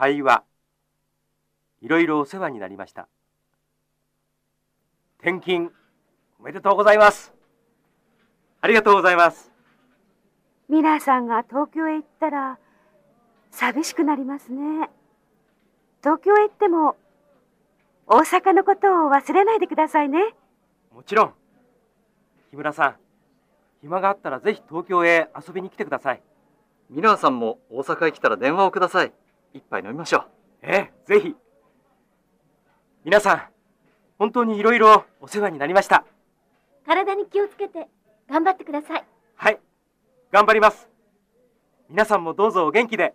会話。いろいろお世話になりました。転勤おめでとうございます。ありがとうございます。皆さんが東京へ行ったら寂しくなりますね。東京へ行っても大阪のことを忘れないでくださいね。もちろん。木村さん暇があったらぜひ東京へ遊びに来てください。ミラーさんも大阪へ来たら電話をください一杯飲みましょう。ええぜひ。皆さん本当にいろいろお世話になりました。体に気をつけて頑張ってください。はい頑張ります。皆さんもどうぞお元気で